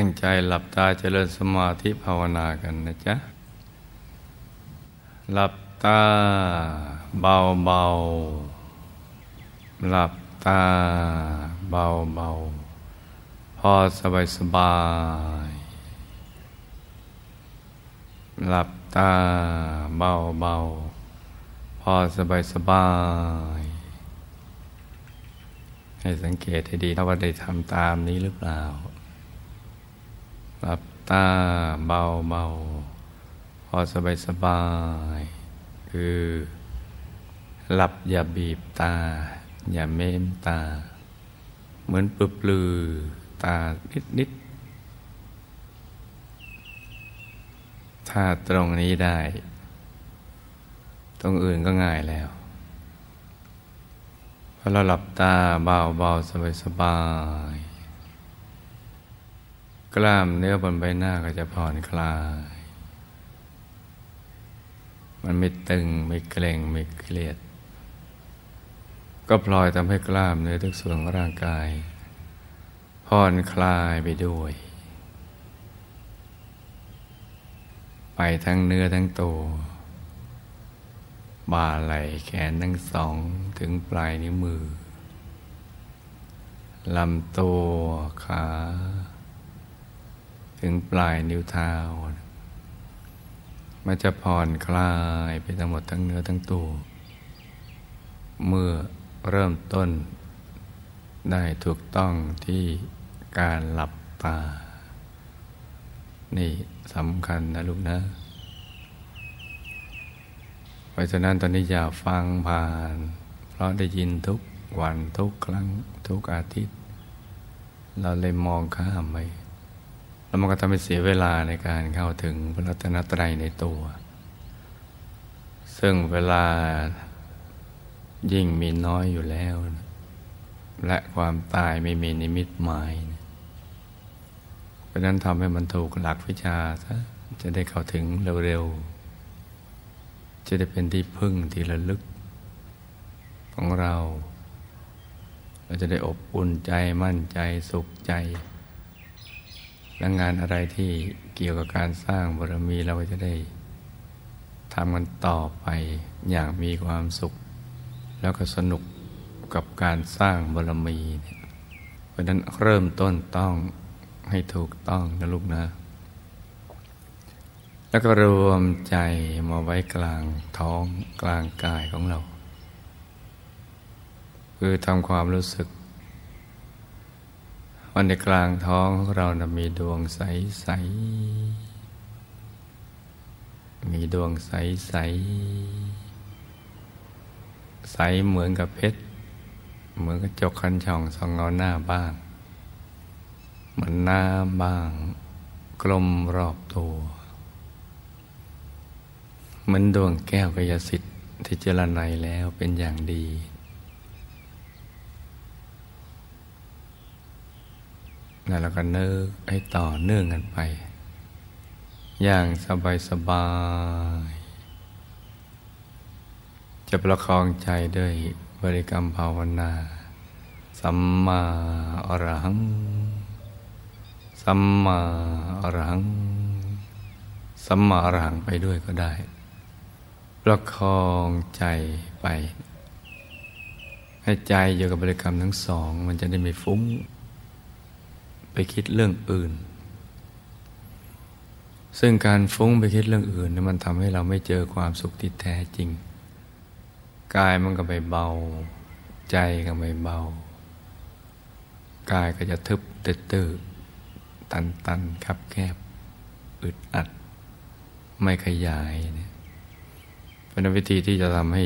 ตั้งใจหลับตาเจริญสมาธิภาวนากันนะจ๊ะ หลับตาเบาเบาหลับตาเบาเบาพอสบายสบาย หลับตาเบาเบาพอสบายสบาย ให้สังเกตให้ดีว่าได้ทำตามนี้หรือเปล่า หลับตาเบาเบาพอสบายสบาย คือหลับอย่าบีบตา อย่าเม้มตา เหมือนปลือปลือตานิดนิดถ้าตรงนี้ได้ ตรงอื่นก็ง่ายแล้วพอเราหลับตาเบาเบาสบายสบาย กล้ามเนื้อบนใบหน้าก็จะผ่อนคลาย มันไม่ตึงไม่เกร็งไม่เครียด ก็พลอยทำให้กล้ามเนื้อทุกส่วนของร่างกาย ผ่อนคลายไปด้วย ไปทั้งเนื้อทั้งตัวบ่าไหล่แขนทั้งสองถึงปลายนิ้วมือลำตัวขา ถึงปลายนิ้วเท้า มันจะผ่อนคลายไปทั้งหมดทั้งเนื้อทั้งตัว เมื่อเริ่มต้นได้ถูกต้องที่การหลับตา นี่สำคัญนะลูกนะ เพราะฉะนั้นตอนนี้อย่าฟังผ่าน เพราะได้ยินทุกวันทุกครั้งทุกอาทิตย์ เราเลยมองข้ามไป แล้วมันก็ทำให้เสียเวลาในการเข้าถึงพระรัตนตรัยในตัว ซึ่งเวลายิ่งมีน้อยอยู่แล้ว และความตายไม่มีนิมิตหมาย เพราะนั้นทำให้มันถูกหลักวิชาซะจะได้เข้าถึงเร็วๆ จะได้เป็นที่พึ่งที่ระลึก ของเรา เราจะได้อบอุ่นใจมั่นใจสุขใจ และงานอะไรที่เกี่ยวกับการสร้างบารมีเราก็จะได้ทำกันต่อไปอย่างมีความสุข แล้วก็สนุกกับการสร้างบารมีเพราะนั้นเริ่มต้นต้องให้ถูกต้องนะลูกนะ แล้วก็รวมใจมาไว้กลางท้องกลางกายของเรา คือทำความรู้สึก วันในกลางท้องของเรานะมีดวงใสใสมีดวงใสใส ใสเหมือนกับเพชร เหมือนกับจกคันช่องสองเงาหน้าบ้าง เหมือนน้ำบ้าง กลมรอบตัวเหมือนดวงแก้วกยสิทธิ์ที่เจรไนแล้วเป็นอย่างดี แล้วเราก็เนิกให้ต่อเนื่องกันไป อย่างสบายสบาย จะประคองใจด้วยบริกรรมภาวนา สัมมาอรหัง สัมมาอรหัง สัมมาอรหังไปด้วยก็ได้ ประคองใจไป ให้ใจอยู่กับบริกรรมทั้งสอง มันจะได้ไม่ฟุ้ง ไปคิดเรื่องอื่น ซึ่งการฟุ้งไปคิดเรื่องอื่นนี่มันทำให้เราไม่เจอความสุขที่แท้จริง กายมันก็ไม่เบา ใจก็ไม่เบา กายก็จะทึบตื้อตันตันคับแคบ อึดอัด ไม่ขยายเนี่ยเป็นวิธีที่จะทำให้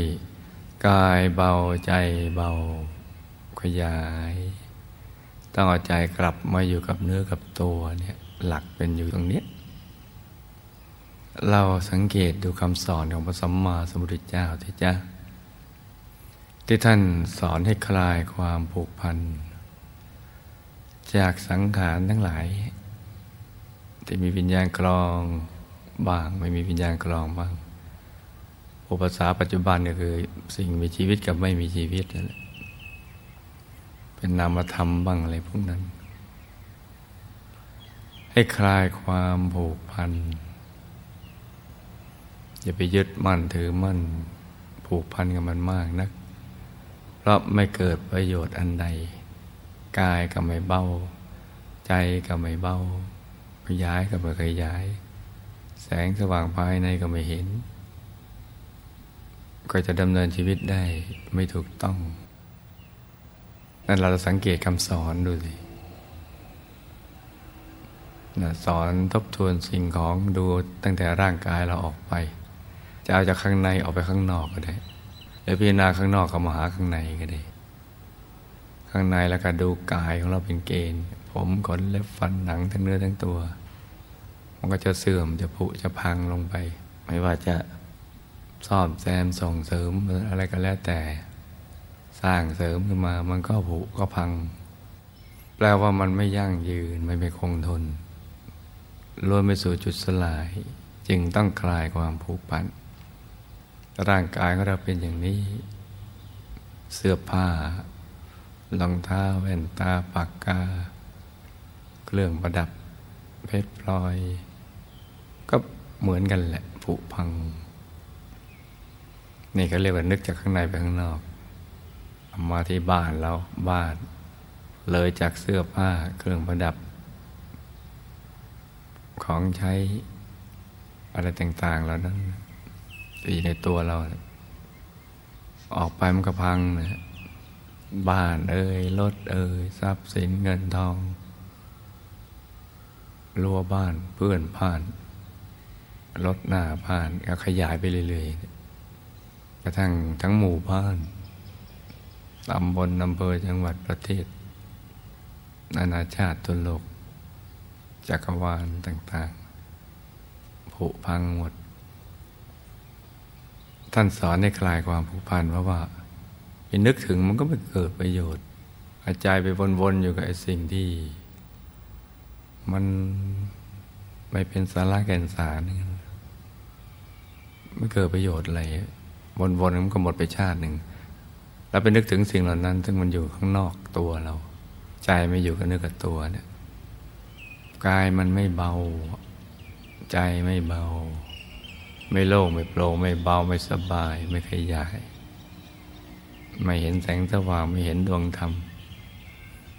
กายเบาใจเบาขยาย ต้องเอาใจกลับมาอยู่กับเนื้อกับตัวเนี่ยหลักเป็นอยู่ตรงนี้ เราสังเกตดูคำสอนของพระสัมมาสัมพุทธเจ้าที่จ้าที่ท่านสอนให้คลายความผูกพัน จากสังขารทั้งหลาย ที่มีวิญญาณกลองบ้างไม่มีวิญญาณกลองบ้างอุปสาปัจจุบันก็คือสิ่งมีชีวิตกับไม่มีชีวิตนั่นแหละ เป็นนามธรรมบ้างอะไรพวกนั้น ให้คลายความผูกพัน อย่าไปยึดมั่นถือมั่น ผูกพันกับมันมากนัก เพราะไม่เกิดประโยชน์อันใด กายก็ไม่เบา ใจก็ไม่เบาขยายก็ไม่ขยาย แสงสว่างภายในก็ไม่เห็น ก็จะดำเนินชีวิตได้ไม่ถูกต้อง นั่นเราจะสังเกตคำสอนดูสิสอนทบทวนสิ่งของดูตั้งแต่ร่างกายเราออกไป จะเอาจากข้างในออกไปข้างนอกก็ได้หรือพิจารณาข้างนอกก็มาหาข้างในก็ได้ ข้างในแล้วก็ดูกายของเราเป็นเกณฑ์ ผมขนเล็บฟันหนังทั้งเนื้อทั้งตัว มันก็จะเสื่อมจะผุจะพังลงไป ไม่ว่าจะซ่อมแซมส่งเสริมอะไรก็แล้วแต่ สร้างเสริมขึ้นมา มันก็ผุก็พัง แปลว่ามันไม่ยั่งยืนไม่ไม่คงทนล้วนไปสู่จุดสลาย จึงต้องคลายความผูกพัน ร่างกายของเราเป็นอย่างนี้ เสื้อผ้ารองเท้าแว่นตาปากกา เครื่องประดับ เพชรพลอย ก็เหมือนกันแหละผุพัง นี่เขาเรียกว่านึกจากข้างในไปข้างนอก มาที่บ้านเราบ้าน เลยจากเสื้อผ้าเครื่องประดับ ของใช้อะไรต่าง ๆ แล้วนั้นตีในตัวเรา ออกไปมันก็พังนะบ้านเอ่ยรถเอ่ยทรัพย์สินเงินทองรั้วบ้านเพื่อนผ่านรถหน้าผ่านก็ขยายไปเรื่อยๆกระทั่งทั้งหมู่บ้าน ตำบลอำเภอจังหวัดประเทศ นานาชาติทุนโลก จักรวาลต่างๆ ผุพังหมด ท่านสอนในคลายความผูกพันเพราะว่าไปนึกถึงมันก็ไม่เกิดประโยชน์อาใจไปวนๆอยู่กับไอ้สิ่งที่ มันไม่เป็นสาระแก่นสารไม่เกิดประโยชน์อะไรวนๆมันก็หมดไปชาติหนึ่ง แล้วไปนึกถึงสิ่งเหล่านั้น ซึ่งมันอยู่ข้างนอกตัวเรา ใจไม่อยู่กับเนื้อกับตัวเนี่ยกายมันไม่เบา ใจไม่เบา ไม่โล่งไม่โปร่งไม่เบาไม่สบาย ไม่ขยาย ไม่เห็นแสงสว่างไม่เห็นดวงธรรม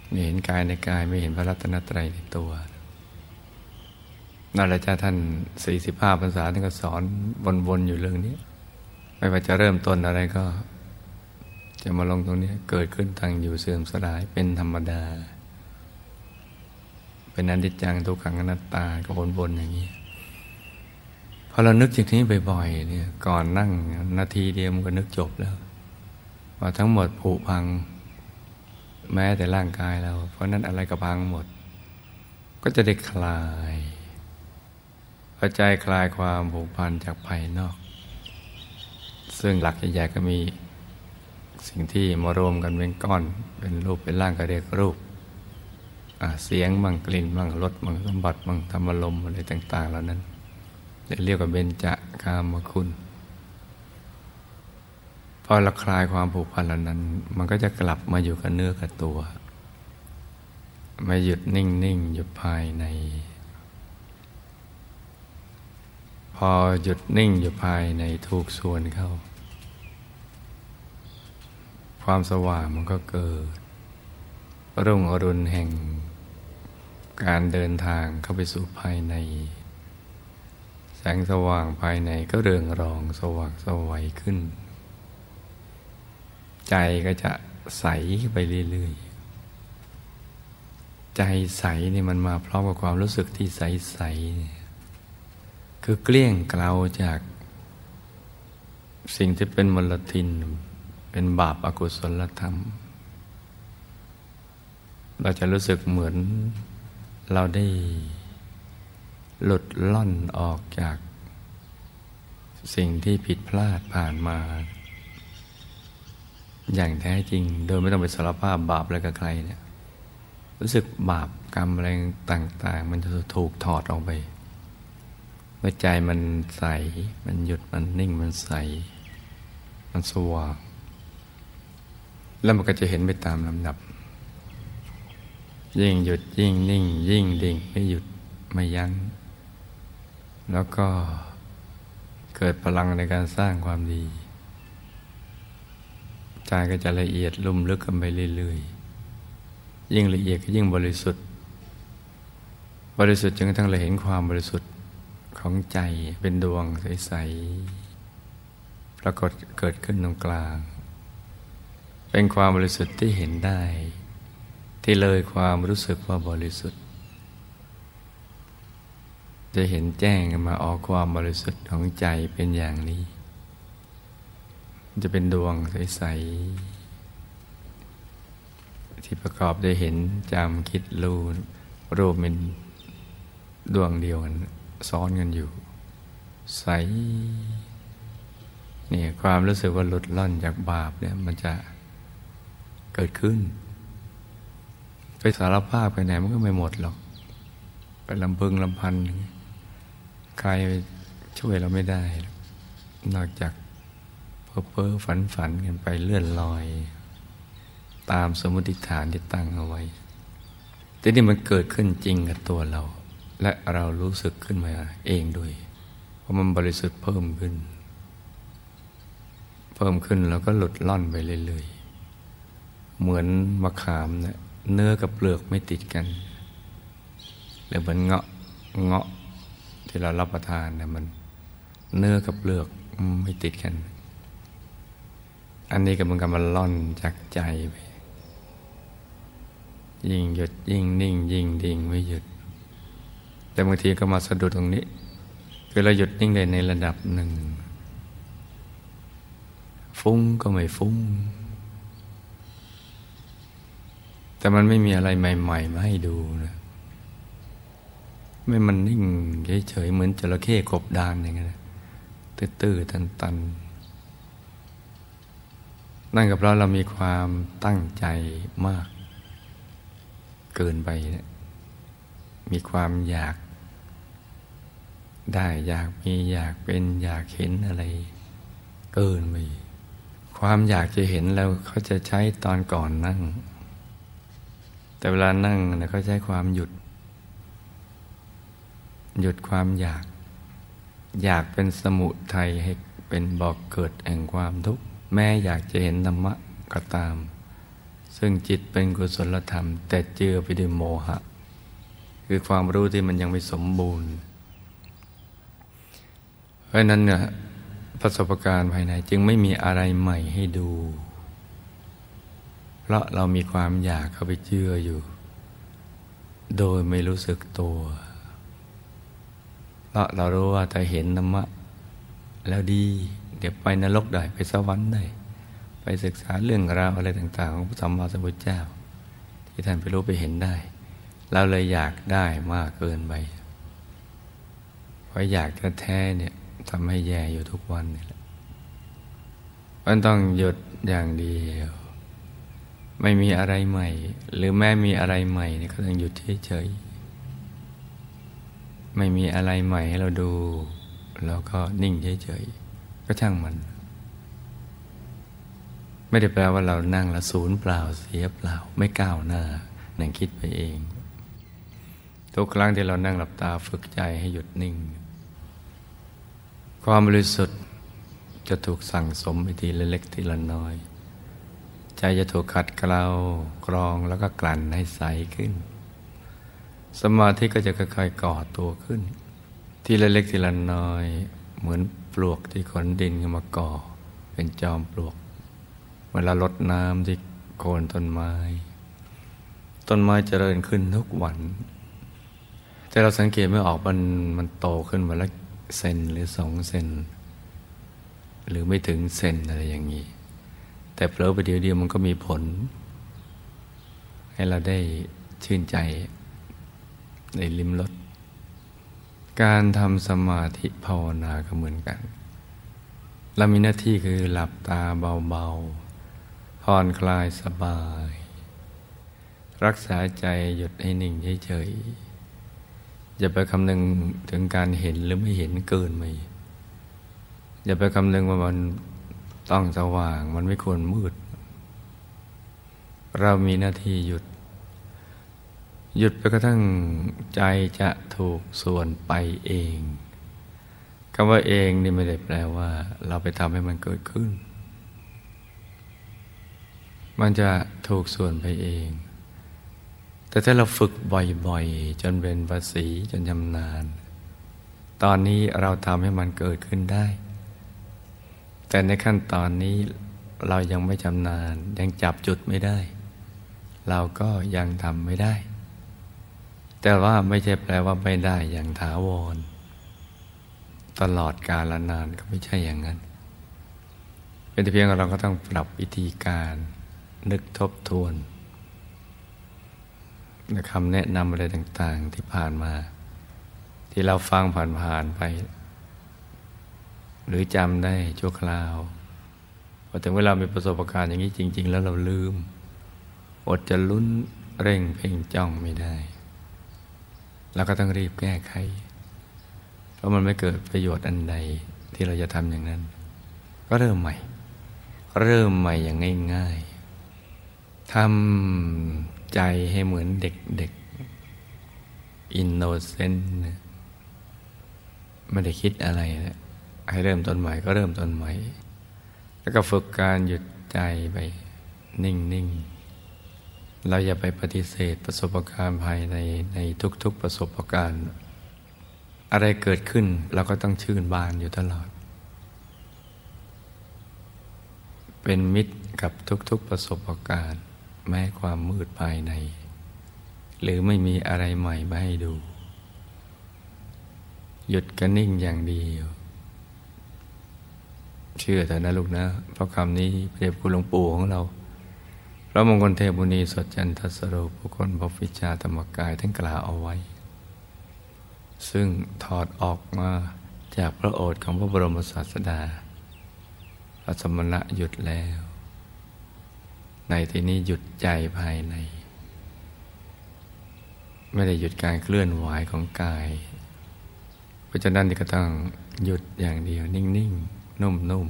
ไม่เห็นกายในกายไม่เห็นพระรัตนตรัยในตัวนั่นแหละจ้าท่านสี่สิบห้าพรรษาท่านก็สอนวนๆอยู่เรื่องนี้ ไม่ว่าจะเริ่มต้นอะไรก็ จะมาลงตรงนี้เกิดขึ้นทางอยู่เสื่อมสลายเป็นธรรมดา เป็นอนิจจังทุกขังอนัตตาก็วนๆอย่างนี้พอเรานึกอย่างนี้บ่อยๆเนี่ยก่อนนั่งนาทีเดียวมันก็นึกจบแล้วว่าทั้งหมดผุพัง แม้แต่ร่างกายเรา เพราะนั้นอะไรก็พังหมด ก็จะได้คลายพอใจคลายความผูกพันจากภายนอก ซึ่งหลักใหญ่ๆก็มี สิ่งที่มารวมกันเป็นก้อน เป็นรูปเป็นร่างก็เรียกรูปเสียงบางกลิ่นบางรสบางสมบัติบางธรรมลมอะไรต่าง ๆ เหล่านั้นเรียกว่าเบญจกามคุณพอเราคลายความผูกพันเหล่านั้น มันก็จะกลับมาอยู่กับเนื้อกับตัวไม่หยุดนิ่งนิ่งอยู่ภายใน พอหยุดนิ่งอยู่ภายในทุกส่วนเข้า ความสว่างมันก็เกิด รุ่งอรุณแห่ง การเดินทางเข้าไปสู่ภายใน แสงสว่างภายในก็เรืองรองสว่างสวัยขึ้น ใจก็จะใสไปเรื่อยๆ ใจใสนี่มันมาพร้อมกับความรู้สึกที่ใสๆคือเกลี้ยงเกลาจากสิ่งที่เป็นมลทิน เป็นบาปอากุศลธรรม เราจะรู้สึกเหมือนเราได้หลุดล่อนออกจากสิ่งที่ผิดพลาดผ่านมา อย่างแท้จริง โดยไม่ต้องไปสารภาพบาปอะไรกับใครเนี่ยรู้สึกบาปกรรมอะไรต่าง ๆ มันจะถูกถอดออกไปเมื่อใจมันใส มันหยุดมันนิ่งมันใส มันสว่าง แล้วมันก็จะเห็นไปตามลำดับ ยิ่งหยุดยิ่งนิ่ง ยิ่งดิ่งไม่หยุดไม่ยัง้ง แล้วก็เกิดพลังในการสร้างความดีใจก็จะละเอียดลุ่มลึกกันไปเรื่อยๆ ยิ่งละเอียดก็ยิ่งบริสุทธิ์ บริสุทธิ์จนกระทั่งเราเห็นความบริสุทธิ์ของใจเป็นดวงใสๆ ปรากฏเกิดขึ้นตรงกลาง เป็นความบริสุทธิ์ที่เห็นได้ ที่เลยความรู้สึกว่าบริสุทธิ์ จะเห็นแจ้งมาออกความบริสุทธิ์ของใจเป็นอย่างนี้ จะเป็นดวงใส ๆ ที่ประกอบด้เห็นจำคิดรู้รูปเป็นดวงเดียวกันซ้อนกันอยู่ ใสเนี่ยความรู้สึกว่าหลุดล่อนจากบาปเนี่ยมันจะ เกิดขึ้น ไปสารภาพไปไหนมันก็ไม่หมดหรอก ไปลำพึงลำพัน ใครช่วยเราไม่ได้ นอกจากเพ้อเพ้อฝันฝันกันไปเลื่อนลอย ตามสมมติฐานที่ตั้งเอาไว้ แต่นี่มันเกิดขึ้นจริงกับตัวเรา และเรารู้สึกขึ้นมาเองด้วย เพราะมันบริสุทธิ์เพิ่มขึ้น เพิ่มขึ้นแล้วก็หลุดล่อนไปเรื่อย เหมือนมะขามเนะี่ยเนื้อกับเปลือกไม่ติดกันหรือเหมือนเงาะเงาะที่เรารับประทานเนี่ยมัน เนื้อกับเปลือกไม่ติดกัน อันนี้ก็มันกำลังล่อนจากใจไปยิ่งหยุดยิ่งนิ่ง ยิ่งดิ่งไม่หยุด แต่บางทีก็มาสะดุดตรงนี้ คือเราหยุดนิ่งได้ในระดับหนึ่ง ฟุ้งก็ไม่ฟุ้ง แต่มันไม่มีอะไรใหม่ ๆ มาให้ดูนะไม่มันนิ่งเฉยๆเหมือนจระเข้กบดานอย่างเงี้ยตื้อๆตันๆนั่นก็เพราะเรามีความตั้งใจมาก เกินไปนี่ยมีความอยาก ได้อยากมีอยากเป็นอยากเห็นอะไร เกินไปความอยากจะเห็นแล้วเขาจะใช้ตอนก่อนนั่ง แต่เวลานั่งนะเขาใช้ความหยุด หยุดความอยาก อยากเป็นสมุทัยให้เป็นบอกเกิดแห่งความทุกข์แม้อยากจะเห็นธรรมะก็ตาม ซึ่งจิตเป็นกุศลธรรม แต่เจือไปด้วยโมหะ คือความรู้ที่มันยังไม่สมบูรณ์ เพราะนั้นเนี่ยประสบการณ์ภายในจึงไม่มีอะไรใหม่ให้ดู เพราะเรามีความอยากเข้าไปเชื่ออยู่ โดยไม่รู้สึกตัว เพราะเรารู้ว่าถ้าเห็นธรรมะ แล้วดี เดี๋ยวไปนรกได้ไปสวรรค์ได้ไปศึกษาเรื่องราวอะไรต่าง ๆ ของพระสัมมาสัมพุทธเจ้า ที่ท่านไปรู้ไปเห็นได้ เราเลยอยากได้มากเกินไปเพราะอยากแท้ๆเนี่ยทำให้แย่อยู่ทุกวันนี่แหละมันต้องหยุดอย่างเดียว ไม่มีอะไรใหม่ หรือแม้มีอะไรใหม่นี่ก็ต้องหยุดเฉยๆไม่มีอะไรใหม่ให้เราดูเราก็นิ่งเฉยๆก็ช่างมัน ไม่ได้แปลว่าเรานั่งแล้วศูนย์เปล่าเสียเปล่า ไม่ก้าวหน้านั่งคิดไปเอง ทุกครั้งที่เรานั่งหลับตาฝึกใจให้หยุดนิ่ง ความบริสุทธิ์จะถูกสั่งสมไปทีละเล็กทีละน้อย ใจจะถูกขัดเกลากรองแล้วก็กลั่นให้ใสขึ้น สมาธิก็จะค่อยๆก่อตัวขึ้น ทีละเล็กทีละน้อย เหมือนปลวกที่ขนดินขึ้นมาก่อ เป็นจอมปลวก เวลาลดน้ำที่โคนต้นไม้ ต้นไม้เจริญขึ้นทุกวัน แต่เราสังเกตไม่ออกมันมันโตขึ้นมาแล้วเซนหรือสองเซนหรือไม่ถึงเซนอะไรอย่างนี้ แต่เพลอไปเดียวเดียวมันก็มีผล ให้เราได้ชื่นใจในลิมรสการทำสมาธิภาวนาก็เหมือนกัน เรามีหน้าที่คือหลับตาเบาๆผ่อนคลายสบาย รักษาใจหยุดให้นิ่งเฉยๆอย่าไปคำนึงถึงการเห็นหรือไม่เห็นเกินไปอย่าไปคำนึงว่ามัน ต้องสว่างมันไม่ควรมืด เรามีหน้าที่หยุด หยุดไปกระทั่งใจจะถูกส่วนไปเองคำว่าเองนี่ไม่ได้แปลว่า เราไปทำให้มันเกิดขึ้น มันจะถูกส่วนไปเอง แต่ถ้าเราฝึกบ่อยๆ จนเป็นภาษีจนชำนาญ ตอนนี้เราทำให้มันเกิดขึ้นได้ แต่ในขั้นตอนนี้เรายังไม่ชำนาญยังจับจุดไม่ได้ เราก็ยังทำไม่ได้ แต่ว่าไม่ใช่แปลว่าไม่ได้อย่างถาวร ตลอดกาลนานก็ไม่ใช่อย่างนั้น เป็นแต่เพียงเราก็ต้องปรับวิธีการนึกทบทวนคำแนะนำอะไรต่าง ๆ ที่ผ่านมา ที่เราฟังผ่านๆไป รือจำได้ชั่วคราวพอถึงเวลามีประสบการณ์อย่างนี้จริง ๆ แล้วเราลืม อดจะลุ้นเร่งเพ่งจ้องไม่ได้แล้วก็ต้องรีบแก้ไข เพราะมันไม่เกิดประโยชน์อันใดที่เราจะทำอย่างนั้น ก็เริ่มใหม่ เริ่มใหม่อย่างง่ายๆทำใจให้เหมือนเด็กๆอินโนเซนต์ไม่ได้คิดอะไรนะ ให้เริ่มต้นใหม่ก็เริ่มต้นใหม่ แล้วก็ฝึกการหยุดใจไปนิ่ง ๆ เราอย่าไปปฏิเสธประสบการณ์ภายในในทุก ๆ ประสบการณ์ อะไรเกิดขึ้นเราก็ต้องชื่นบานอยู่ตลอด เป็นมิตรกับทุก ๆ ประสบการณ์ แม้ความมืดภายใน หรือไม่มีอะไรใหม่มาให้ดู หยุดกันนิ่งอย่างเดียว เชื่อแต่นะลูกนะ เพราะคำนี้เปรียบคุณหลวงปู่ของเรา พระมงคลเทพุนีสดจันทสโรผู้คนพฟิชาธรรมกายท่านกล่าวเอาไว้ ซึ่งถอดออกมาจากพระโอษฐ์ของพระบรมศาสดาพระสมณะหยุดแล้ว ในที่นี้หยุดใจภายใน ไม่ได้หยุดการเคลื่อนไหวของกาย เพราะฉะนั้นก็ต้องหยุดอย่างเดียวนิ่ง ๆ นุ่ม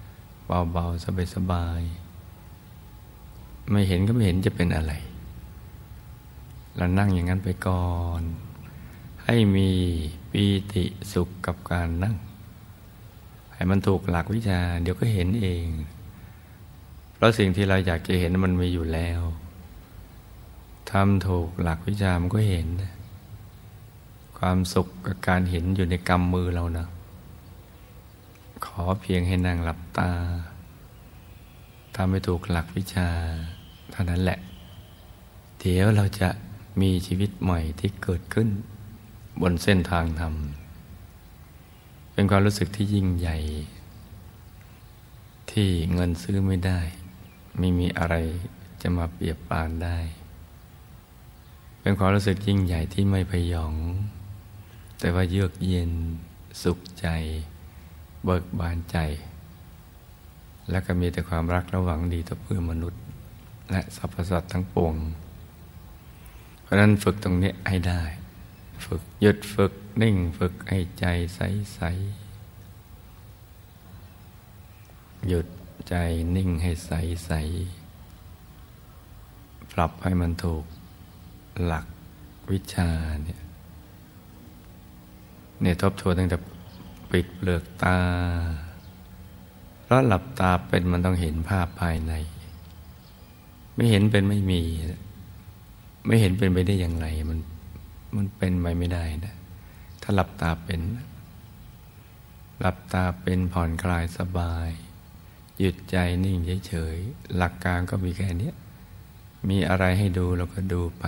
ๆ เบาๆ สบายๆ ไม่เห็นก็ไม่เห็นจะเป็นอะไร เรานั่งอย่างนั้นไปก่อน ให้มีปีติสุขกับการนั่ง ให้มันถูกหลักวิชา เดี๋ยวก็เห็นเอง เพราะสิ่งที่เราอยากจะเห็นมันมีอยู่แล้วทำถูกหลักวิชามันก็เห็น ความสุขกับการเห็นอยู่ในกำมือเรานะ ขอเพียงให้นั่งหลับตาทำให้ถูกหลักวิชา เท่านั้นแหละ เดี๋ยวเราจะมีชีวิตใหม่ที่เกิดขึ้น บนเส้นทางธรรม เป็นความรู้สึกที่ยิ่งใหญ่ ที่เงินซื้อไม่ได้ ไม่มีอะไรจะมาเปรียบปานได้ เป็นความรู้สึกยิ่งใหญ่ที่ไม่พยอง แต่ว่าเยือกเย็นสุขใจ เบิกบานใจ และก็มีแต่ความรักระหวังดีต่อเพื่อมนุษย์ และสรรพสัตว์ทั้งปวง เพราะนั้นฝึกตรงนี้ให้ได้ ฝึกหยุดฝึกนิ่งฝึกให้ใจใสใสหยุดใจนิ่งให้ใสใสปรับให้มันถูกหลักวิชาเนี่ยเนี่ยทบทวนตั้งแต่ ปิดเปลือกตา เพราะหลับตาเป็นมันต้องเห็นภาพภายใน ไม่เห็นเป็นไม่มี ไม่เห็นเป็นไปได้อย่างไร มันมันเป็นไปไม่ได้นะ ถ้าหลับตาเป็น หลับตาเป็นผ่อนคลายสบาย หยุดใจนิ่งเฉยๆหลักการก็มีแค่นี้มีอะไรให้ดูเราก็ดูไป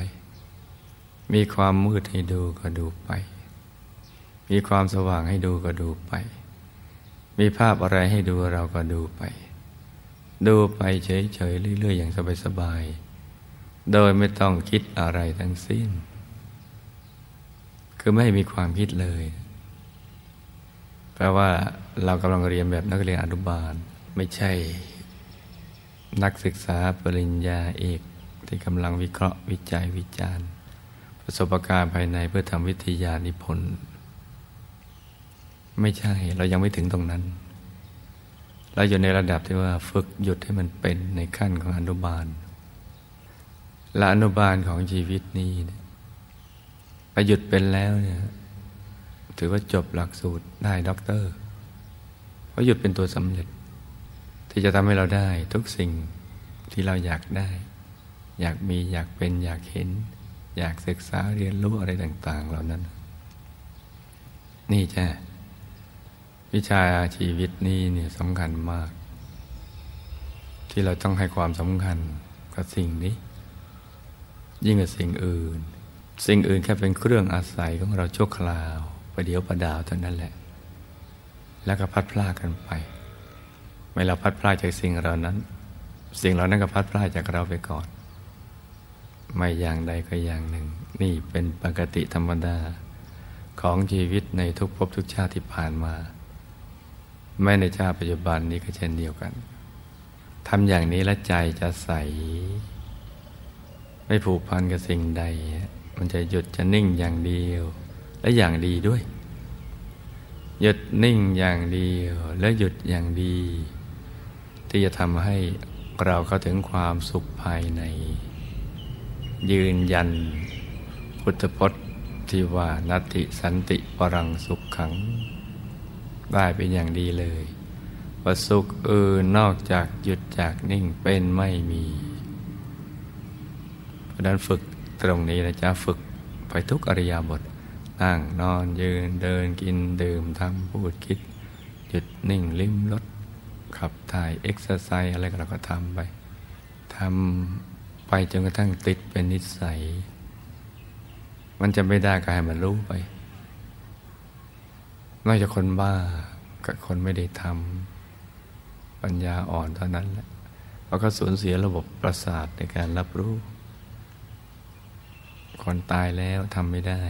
มีความมืดให้ดูก็ดูไป มีความสว่างให้ดูก็ดูไป มีภาพอะไรให้ดูเราก็ดูไป ดูไปเฉยๆเรื่อยๆอย่างสบายๆ โดยไม่ต้องคิดอะไรทั้งสิ้น คือไม่มีความคิดเลยแปลว่าเรากำลังเรียนแบบนักเรียนอนุบาล ไม่ใช่ นักศึกษาปริญญาเอกที่กำลังวิเคราะห์วิจัยวิจารณ์ ประสบการณ์ภายในเพื่อทำวิทยานิพนธ์ ไม่ใช่ เรายังไม่ถึงตรงนั้น เราอยู่ในระดับที่ว่าฝึกหยุดให้มันเป็นในขั้นของอนุบาล และอนุบาลของชีวิตนี้าหยุดเป็นแล้วเนี่ยถือว่าจบหลักสูตรได้ด็อกเตอร์เพราะหยุดเป็นตัวสำเร็จ ที่จะทำให้เราได้ทุกสิ่งที่เราอยากได้ อยากมีอยากเป็นอยากเห็น อยากศึกษาเรียนรู้อะไรต่าง ๆ เหล่านั้น นี่ใช่ วิชาชีวิตนี้เนี่ยสำคัญมาก ที่เราต้องให้ความสำคัญกับสิ่งนี้ ยิ่งกับสิ่งอื่น สิ่งอื่นแค่เป็นเครื่องอาศัยของเราชั่วคราวประเดี๋ยวประดาวเท่านั้นแหละ แล้วก็พัดพลาดกันไปเมื่อเราพัดพลาดจากสิ่งเหล่านั้น สิ่งเหล่านั้นก็พัดพลาดจากเราไปก่อน ไม่อย่างใดก็อย่างหนึ่ง นี่เป็นปกติธรรมดาของชีวิตในทุกภพทุกชาติที่ผ่านมา ไม่ในชาติปัจจุบันนี้ก็เช่นเดียวกันทำอย่างนี้แล้วใจจะใส ไม่ผูกพันกับสิ่งใด มันจะหยุดจะนิ่งอย่างเดียว และอย่างดีด้วย หยุดนิ่งอย่างเดียว และหยุดอย่างดี ที่จะทำให้เราเข้าถึงความสุขภายใน ยืนยัน พุทธพจน์ที่ว่านัตติสันติปรังสุขขัง ได้เป็นอย่างดีเลยว่าสุขอื่นนอกจากหยุดจากนิ่งเป็นไม่มี เพราะนั้นฝึกตรงนี้นะจ๊ะฝึกไปทุกอิริยาบถนั่งนอนยืนเดินกินดื่มทำพูดคิด หยุดนิ่งลิ้มรสขับถ่ายเอ็กซ์ไซส์อะไรก็เราก็ทำไปทำไปจนกระทั่งติดเป็นนิสัย มันจะไม่ได้ก็ให้มันรู้ไป นอกจากคนบ้ากับคนไม่ได้ทำปัญญาอ่อนเท่านั้นแหละเราก็สูญเสียระบบประสาทในการรับรู้ คนตายแล้วทำไม่ได้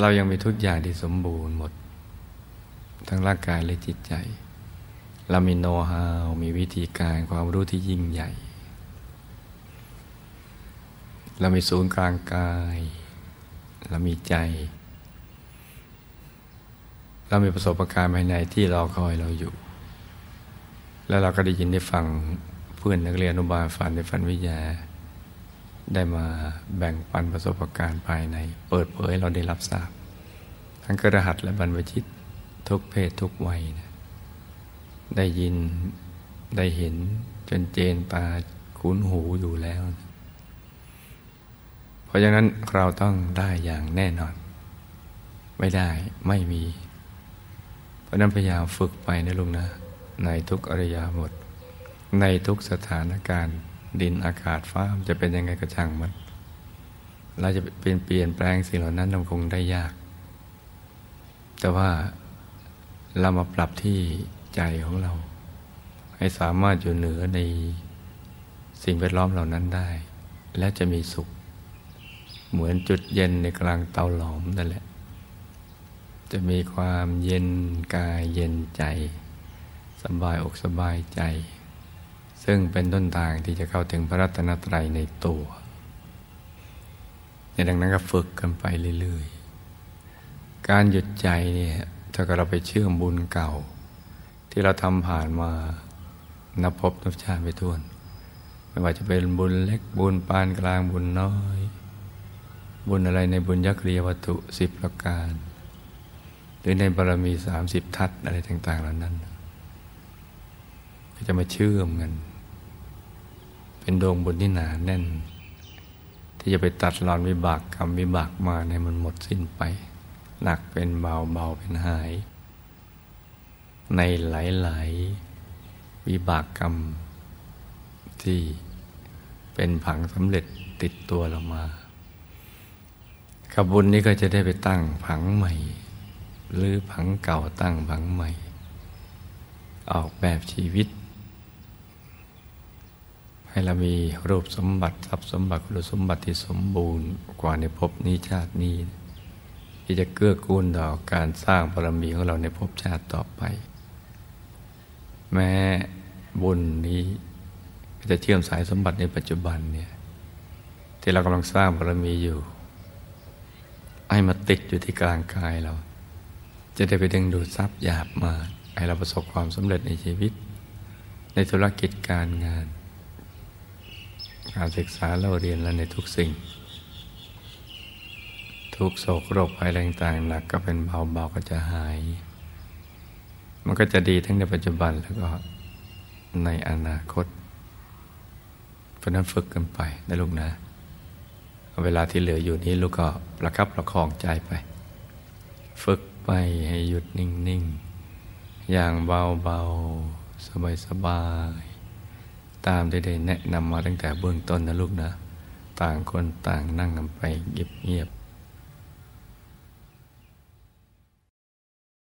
เรายังมีทุกอย่างที่สมบูรณ์หมด ทั้งร่างกายและจิตใจ เรามีโน้ตฮาวมีวิธีการความรู้ที่ยิ่งใหญ่ เรามีศูนย์กลางกาย เรามีใจ เรามีประสบการณ์ภายในที่รอคอยเราอยู่ แล้วเราก็ได้ยินได้ฟังเพื่อนนักเรียนอนุบาลฝันในฝันวิทยา ได้มาแบ่งปันประสบการณ์ภายใน เปิดเผยเราได้รับทราบ ทั้งกระหัสและบรรพชิตทุกเพศทุกวัยนะได้ยินได้เห็นจนเจนตาคุ้นหูอยู่แล้ว เพราะฉะนั้นเราต้องได้อย่างแน่นอน ไม่ได้ไม่มี เพราะนั้นพยายามฝึกไปนะลุงนะ ในทุกอริยาบทในทุกสถานการณ์ดินอากาศฟ้าจะเป็นยังไงก็ช่างมัน เราจะเปลี่ยนเปลี่ยนแปลงสิ่งเหล่านั้นมันคงได้ยาก แต่ว่าเรามาปรับที่ใจของเรา ให้สามารถอยู่เหนือในสิ่งแวดล้อมเหล่านั้นได้ และจะมีสุข เหมือนจุดเย็นในกลางเตาหลอมนั่นแหละ จะมีความเย็นกายเย็นใจ สบายอกสบายใจ ซึ่งเป็นต้นทางที่จะเข้าถึงพระรัตนตรัยในตัวในดังนั้นก็ฝึกกันไปเรื่อยๆ การหยุดใจเนี่ยถ้าเราไปเชื่อมบุญเก่า ที่เราทำผ่านมานับพบนับชาติไปทวน ไม่ว่าจะเป็นบุญเล็กบุญปานกลางบุญน้อย บุญอะไรในบุญยักษ์เรียวัตถุสิบประการ รือในบารมีสามสิบทัศอะไรต่างๆเหล่านั้น ก็จะมาเชื่อมกัน เป็นดวงบุญที่หนาแน่น ที่จะไปตัดรอนวิบากกรรมวิบากมาในมันหมดสิ้นไป หนักเป็นเบาเบาเป็นหาย ในหลายๆวิบากกรรมที่เป็นผังสำเร็จติดตัวเรามาขบุญนี้ก็จะได้ไปตั้งผังใหม่ หรือผังเก่าตั้งผังใหม่ ออกแบบชีวิต ให้เรามีรูปสมบัติทรัพย์สมบัติคุณสมบัติที่สมบูรณ์กว่าในภพนี้ชาตินี้ ที่จะเกื้อกูลต่อการสร้างบารมีของเราในภพชาติต่อไป แม้บุญนี้จะเชื่อมสายสมบัติในปัจจุบันเนี่ยที่เรากำลังสร้างบารมีอยู่ให้มาติดอยู่ที่กลางกายเรา จะได้ไปดึงดูดทรัพย์หยาบมาให้เราประสบความสำเร็จในชีวิต ในธุรกิจการงาน การศึกษาเราเรียนและในทุกสิ่ง ทุกโศกโรคภัยแรงต่างหนักก็เป็นเบาๆก็จะหาย มันก็จะดีทั้งในปัจจุบันแล้วก็ในอนาคตเพราะนั้นฝึกกันไปนะลูกนะเวลาที่เหลืออยู่นี้ลูกก็ประคับประคองใจไป ฝึก ไปให้หยุดนิ่ง ๆ อย่างเบา ๆ สบาย ๆ ตามที่ได้แนะนำมาตั้งแต่เบื้องต้นนะลูกนะ ต่างคนต่างนั่งกันไปเงียบ